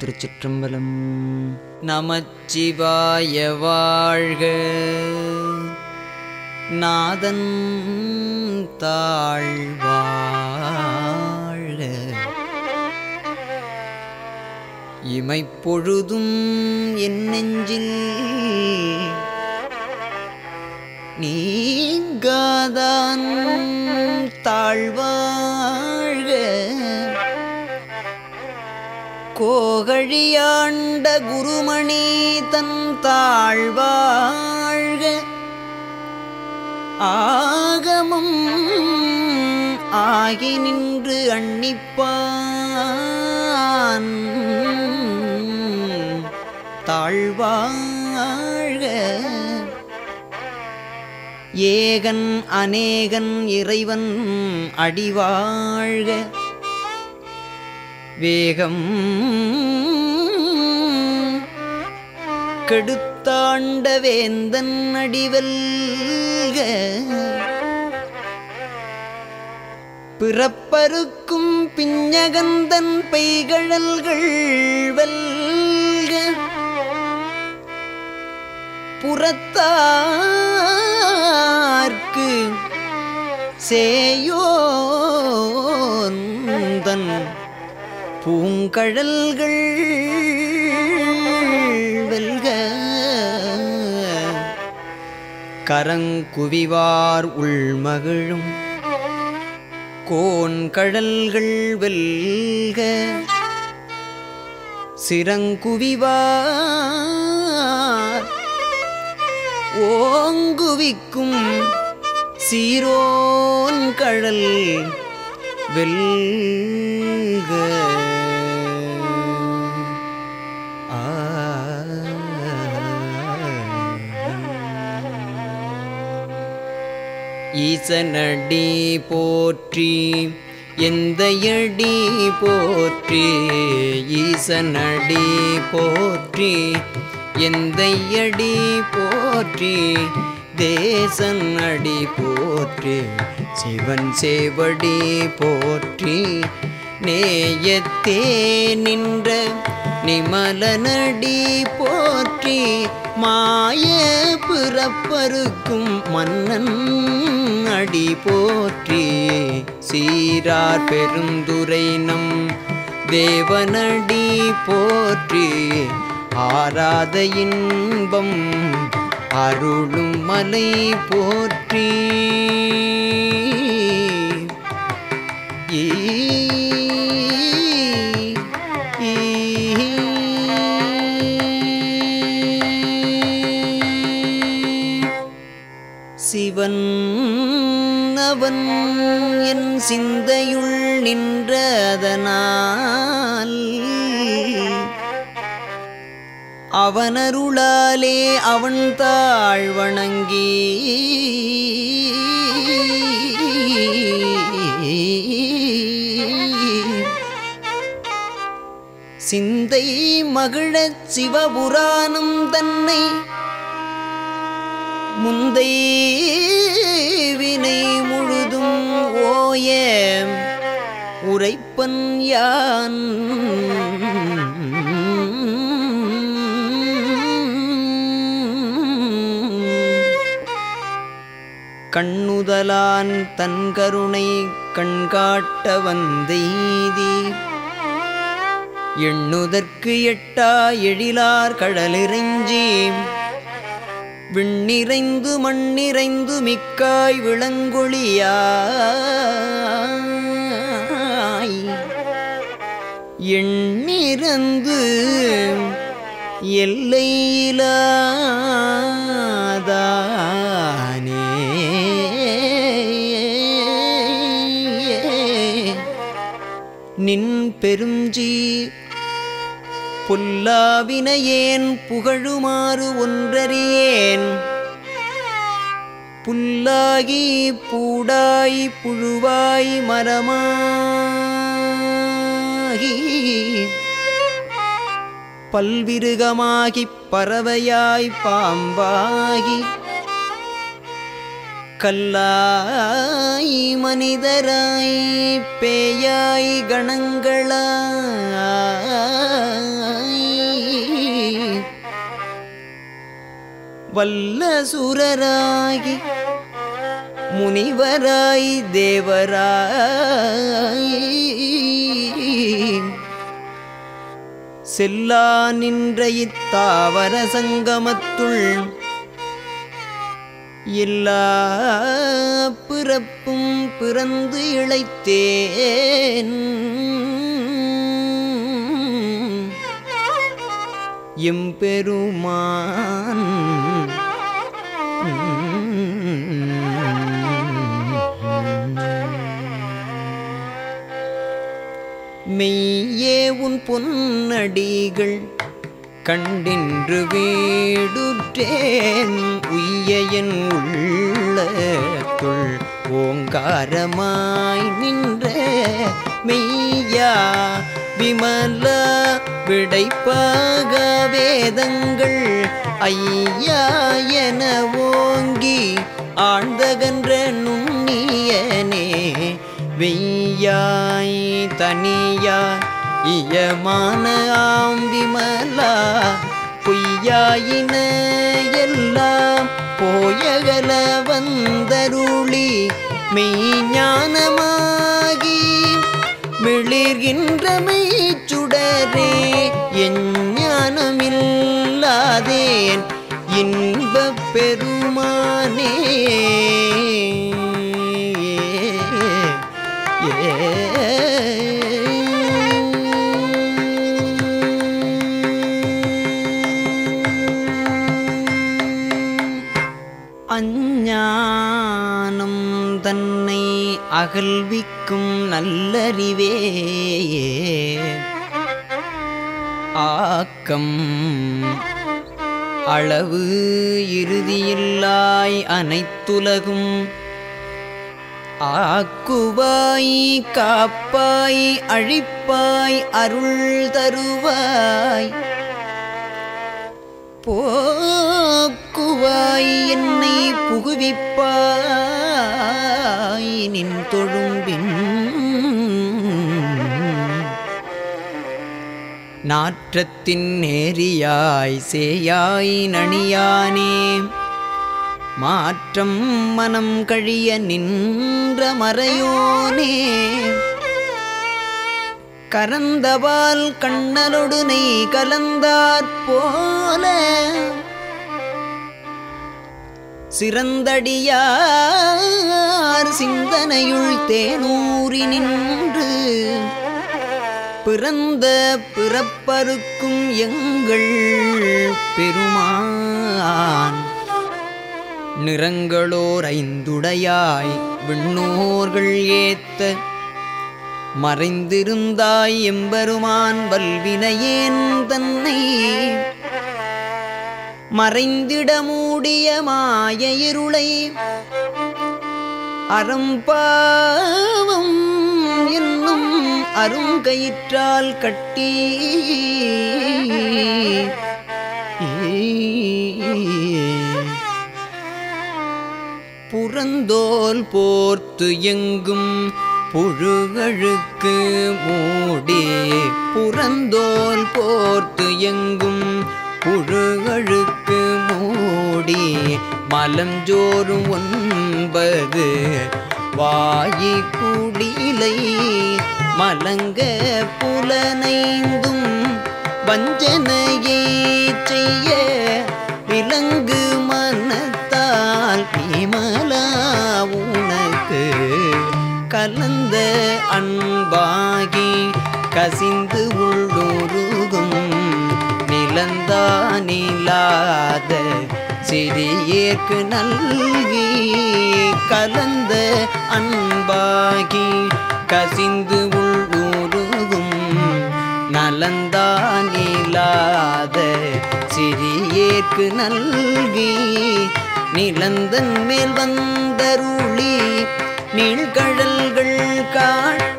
திருச்சிற்றம்பலம். நமச்சிவாய வாழ்க. நாதன் தாழ்வாழ. இமைப்பொழுதும் என் நெஞ்சில் நீங்காதான். கோகழியாண்ட குருமணி தன் தாழ்வாழ்க. ஆகமும் ஆகி நின்று அன்னிப்பான். தாழ்வாழ்க. ஏகன் அநேகன் இறைவன் அடிவாழ்க. வேகம். கெடுத்தாண்ட வேந்தன் அடிவல்க. பிறப்பருக்கும் பிஞ்சகந்தன் பெய்கழல்கள் வெல்க. புறத்தார்க்கு சேயோந்தன் பூங்கழல்கள் வெல்க. கரங்குவிவார் உள்மகிழும் கோன்கழல்கள் வெல்க. சிறங்குவிவார் ஓங்குவிக்கும் சீரோன் கழல் வெல்க. ஈசனடி போற்றி எந்த அடி போற்றி ஈசனடி போற்றி எந்த அடி போற்றி தேசன் அடி போற்றி சிவன் சேவடி போற்றி. நேயத்தே நின்ற நிமலனடி போற்றி மாய பிறப்பருக்கும் மன்னன் அடி போற்றி சீரார் பெருந்துரை நம் தேவனடி போற்றி ஆராத இன்பம் அருளும் மலை போற்றி. அவன் என் சிந்தையுள் நின்றதனால் அவனருளாலே அவன் தாழ்வணங்கி சிந்தை மகிழச் சிவபுராணம் தன்னை முந்தை உரைப்பன் யான்? கண்ணுதலான் தன் கருணை கண்காட்ட வந்தெய்தி எண்ணுதற்கு எட்டா எழிலார் கடலிறைஞ்சி விண்ணிறைந்து மண்ணிறைந்து மிக்காய் விளங்கொழியாய் எண்ணிருந்து எல்லையிலாதானே. நின் பெருஞ்சி புல்லாவினையேன் புகழுமாறு ஒன்றறியேன். புல்லாகி பூடாய் புழுவாய் மரமா பல்விருகமாகி பல்விருகமாகி பறவையாய் பாம்பாகி கல்லாய் மனிதராய் பேயாய் கணங்களாய் வல்லசுரராகி முனிவராய் தேவராய் செல்லா நின்ற இத்தாவர சங்கமத்துள் எல்லா பிறப்பும் பிறந்து இழைத்தேன். எம்பெருமான் மெய்யே உன் பொன்னடிகள் கண்டின்று வீடுற்றேன். உய்யன் உள்ளத்துள் ஓங்காரமாய் நின்ற மெய்யா விமல விடைப்பாக வேதங்கள் ஐயா என ஓங்கி ஆழ்ந்தகன்ற நுண்ணியனே வெய்யா தனியாய் இயமான ஆம்பிமலா பொய்யாயின எல்லாம் போயகல வந்தருளி மெய்ஞானமாகி மிளிர்கின்ற மெய்ச்சுடரே எஞ்ஞானமில்லாதேன் இன்பப் பெரு அஞ்ஞானம் தன்னை அகல்விக்கும் நல்லறிவே ஆக்கம் அளவு இறுதியில்லாய் அனைத்துலகும். ஆக்குவாய் காப்பாய் அழிப்பாய் அருள் தருவாய். போ என்னை தொழும்பின். நாற்றத்தின் நேரியாய் சேயாய் நணியானே. மாற்றம் மனம் கழிய நின்ற மறையோனே. கரந்தவால் கண்ணலொடு கலந்தாற் போல. சிறந்தடியார் சிந்தனையுள் தேனூறி நின்று பிறந்த பிறப்பருக்கும் எங்கள் பெருமான். நிறங்களோர் ஐந்துடையாய் விண்ணோர்கள் ஏத்த மறைந்திருந்தாய் எம்பெருமான் வல்வினையேன் தன்னை மறைந்திட மூடிய மாய இருளை அறம்பாவம் என்னும் அருங்கயிற்றால் கட்டி. புறந்தோல் போர்த்து எங்கும் புழுகழுக்கு மூடி. புறந்தோல் போர்த்து எங்கும் புழுகழுக்கு மூடி மலஞ்சோறும் ஒன்பது. வாயி குடிலை மலங்க புலனைந்தும் வஞ்சனையை செய்ய விலங்கு மனத்தால் விமலா உனக்கு. கலந்த அன்பாகி கசிந்து உள்ளுருகும் நிலந்தானிலாத சிறியேற்கு நல்கி கலந்த அன்பாகி கசிந்து உள்ளூருகும் நலந்தானிலாத சிறியேற்கு நல்கி நிலந்தன் மேல் வந்தருளி நீழ்கடல்கள் காட்டி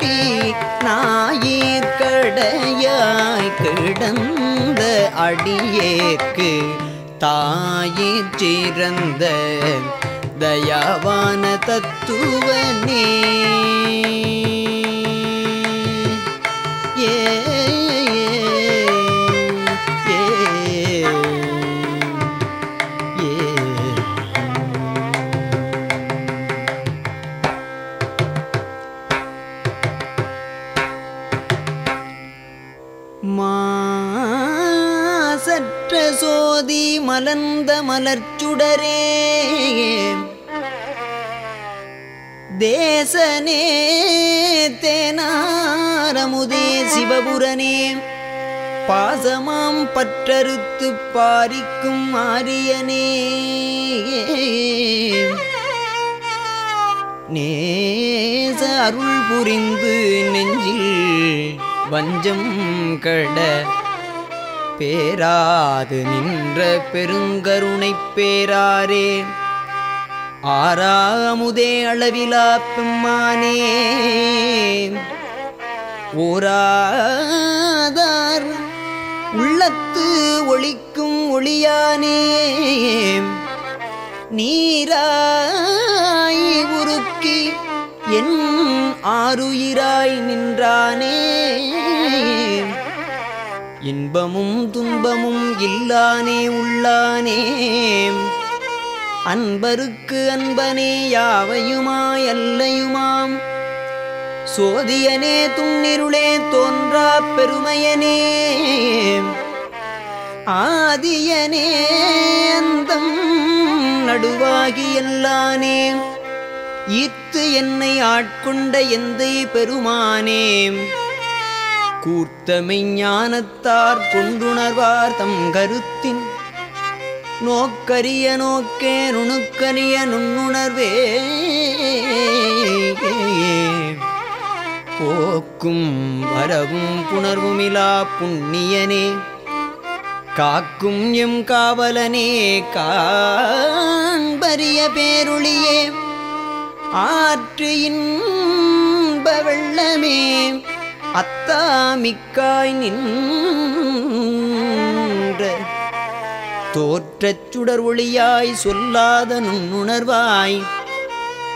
அடியேக்கு அடியேற்கு சிறந்த தயாவான தத்துவனே மலர்ச்சுடரே தேசனே தேனாரமுதே சிவபுரனே. பாசமாம் பற்றறுத்து பாரிக்கும் ஆரியனே. நேச அருள் புரிந்து நெஞ்சில் வஞ்சம் கட பேராது நின்ற பெருங்கருணை பேராரே. ஆறாமுதே அளவிலா பெம்மானே. ஓராதார் உள்ளத்து ஒளிக்கும் ஒளியானே. நீராய் உருக்கி என் ஆறுயிராய் நின்றானே. இன்பமும் துன்பமும் இல்லானே உள்ளானே. அன்பருக்கு அன்பனே யாவையுமாய் அல்லையுமாம். சோதியனே துண்ணிருளே தோன்றா பெருமையனே. ஆதியனே அந்தம் நடுவாகி எல்லானே. ஈர்த்து என்னை ஆட்கொண்ட எந்தை பெருமானே. கூர்த்தமை ஞானத்தார் கொண்டுணர்வார் தம் கருத்தின். நோக்கரிய நோக்கே நுணுக்கரிய நுண்ணுணர்வே. போக்கும் வரவும் புணர்வுமிலா புண்ணியனே. காக்கும் எம் காவலனே காண்பரிய பேருளியே. ஆற்று இன்ப வெள்ளமே அத்தாமிக்காய் நின்ற தோற்றச் சுடர் ஒளியாய் சொல்லாத நுண்ணுணர்வாய்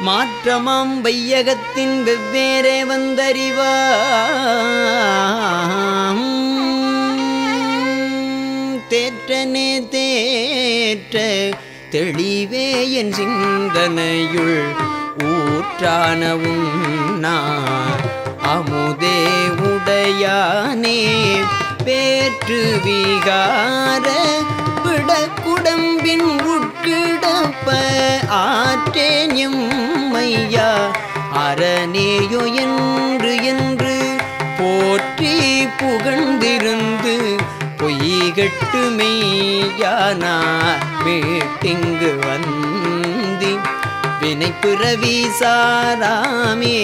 மாற்றமாம் வையகத்தின் வெவ்வேறே வந்தறிவாம். தேற்றனே தேற்ற தெளிவே என் சிந்தனையுள் ஊற்றானவும் நான் அமுதே உடையானே பேற்று விகார விடக்குடம்பின் உட்கிடப்ப ஆற்றேன் மையா அரணேயோ என்று என்று போற்றி புகழ்ந்திருந்து பொய்கட்டு மெய்யானார் மீட்டிங்கு வந்தி. வினைப்பிறவி சாராமே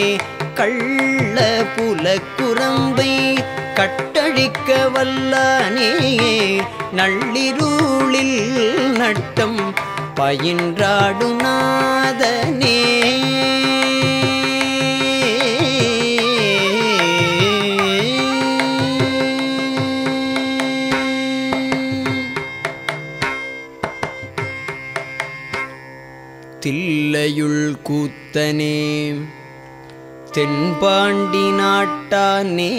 கள்ள புல குரம்பை கட்டழிக்க வல்லானே. நள்ளிரூளில் நட்டம் பயின்றாடுநாதனே. தில்லையுள் கூத்தனே. தென்பாண்டி நாட்டானே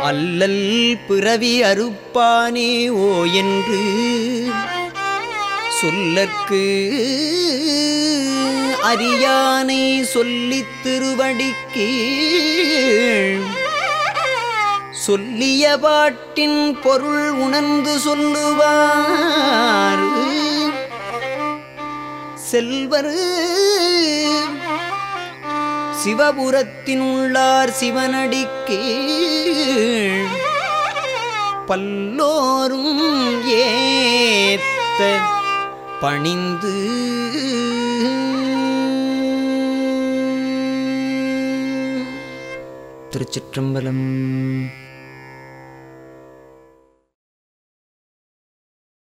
அல்லல் பிறவி அறுப்பானே ஓ என்று சொல்லற்கு அரியானை சொல்லித் திருவடிக்கு சொல்லிய பாட்டின் பொருள் உணர்ந்து சொல்லுவார். செல்வரு சிவபுரத்தின் உள்ளார் சிவனடிக்கு பல்லோரும் ஏத்த பணிந்து திருச்சிற்றம்பலம்.